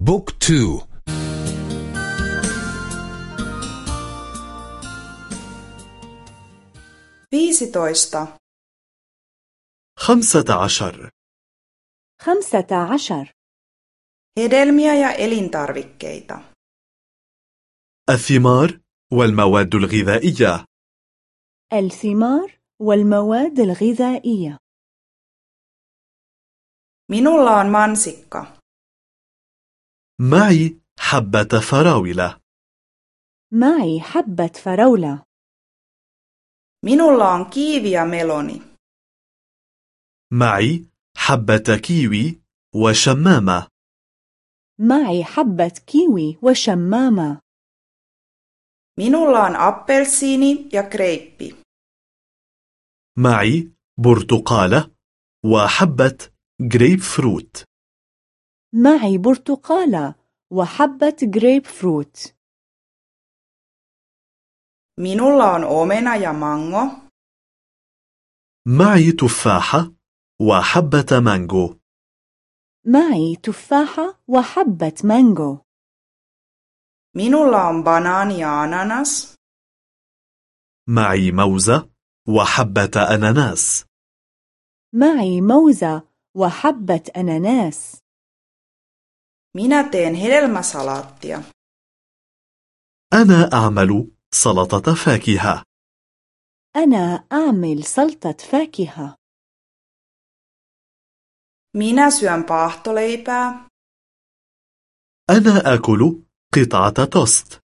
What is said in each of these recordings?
بوك تو. viisitoista. خمسة عشر. خمسة عشر. Hedelmiä ja elintarvikkeita. الثمار والمواد الغذائية. الثمار والمواد الغذائية. Minulla on mansikka. معي حبة فراولة. معي حبة فراولة. Minulla on kiivi ja meloni. معي حبة كيوي وشمامة. معي حبة كيوي وشمامة. Minulla on appelsiini ja kreippi. معي برتقالة وحبة جريب فروت معي برتقالة وحبة جريب فروت minulla on omena ja mango. معي تفاحة وحبة مانجو. معي تفاحة وحبة مانجو. Minulla on banaani ja ananas. معي موزة وحبة أناناس. معي موزة وحبة أناناس. Minä teen hedelmäsalaattia. أنا أعمل سلطة فاكهة. أنا أعمل سلطة فاكهة. Minä syön paahtoleipää. أنا آكل قطعة توست.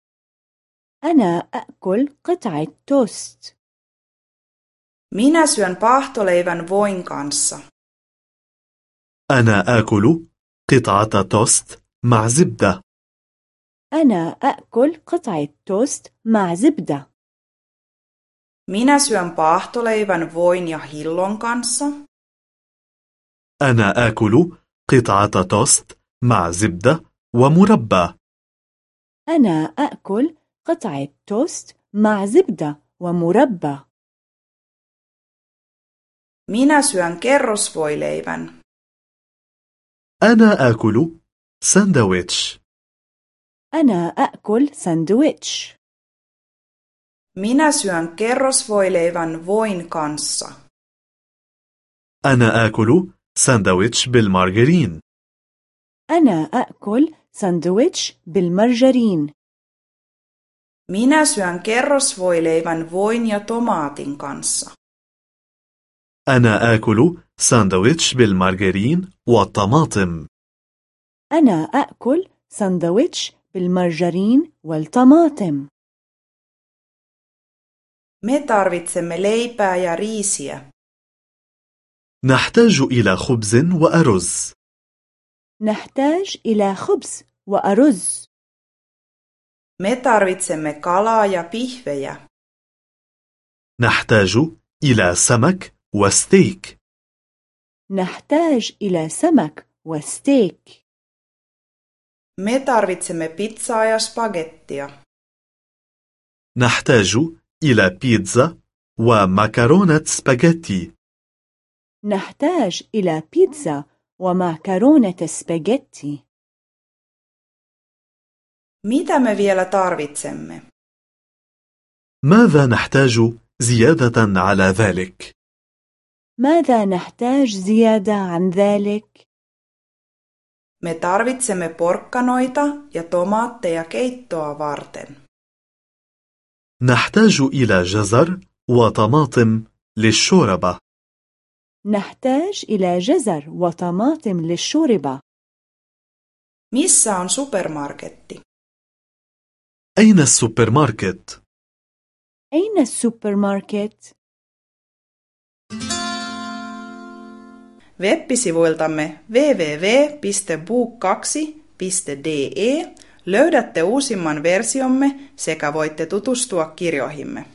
أنا أأكل قطعة توست. Minä syön paahtoleivän voin kanssa. أنا آكل قطعة توست. مع زبدة. أنا أأكل قطعة توست مع زبدة. Minä syön paahtoleivän voin ja hillon kanssa. أنا آكل قطعة توست مع زبدة ومربى. أنا أأكل قطعة توست مع زبدة ومربى. Minä syön kerrosvoileivän. أنا آكل ساندويتش. أنا أأكل ساندويتش. Minä syön kerrosvoileivän voin kanssa. أنا آكل ساندويتش بالمارغرين. أنا أأكل ساندويتش بالمرجرين. Minä syön kerrosvoileivän voin ja tomaatin kanssa. أنا آكل ساندويتش بالمارغرين والطماطم. أنا أأكل ساندويتش بالمرجرين والطماطم. Me tarvitsemme leipää ja riisiä نحتاج إلى خبز وأرز. نحتاج إلى خبز وأرز. Me tarvitsemme kalaa ja pihvejä نحتاج إلى سمك وستيك. نحتاج إلى سمك وستيك. Me tarvitsemme pizzaa ja spagettia نحتاج إلى بيتزا ومكرونة سباجيتي نحتاج إلى بيتزا ومعكرونة سباجيتي mitä me vielä tarvitsemme ماذا نحتاج زيادة على ذلك؟ ماذا نحتاج زيادة عن ذلك؟ Me tarvitsemme porkkanoita ja tomaatteja keittoa varten نحتاج إلى جزر وطماطم للشوربة نحتاج إلى جزر وطماطم للشوربة missä on supermarketti أين السوبر ماركت؟ أين السوبر ماركت؟ Web-sivuiltamme www.book2.de löydätte uusimman versiomme sekä voitte tutustua kirjoihimme.